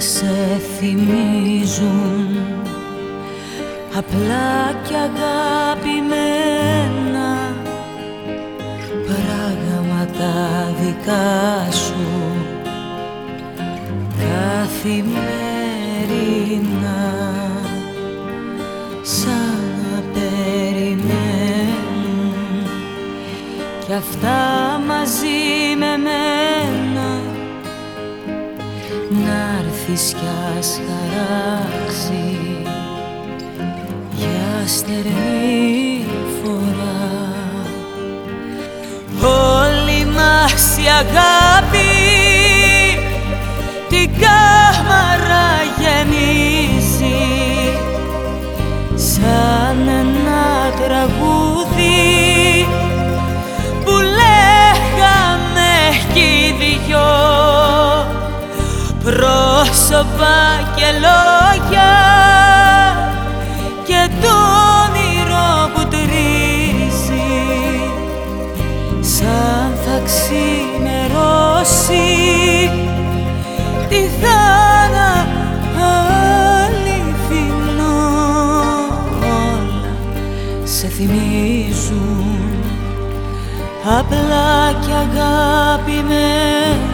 σε θυμίζουν. Απλά και αγαπημένα πράγματα δικά σου. Καθημερινά σαν να περιμένουν. Κι αυτά μαζί να έρθεις κι ας χαράξει. Για στερνή φορά. Όλη μας η αγάπη την κάμαρα γεμίζει. Σαν ένα τραγούδι που λέγαμε κι οι δυο πρόσωπα και λόγια και το όνειρο που τρίζει. Σαν θα ξημερώσει τι θα να αληθινό. Όλα σε θυμίζουν απλά και αγαπημένα πράγματα